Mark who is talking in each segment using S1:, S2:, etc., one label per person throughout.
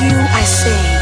S1: you I say,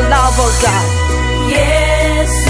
S1: your love, oh God. Yes.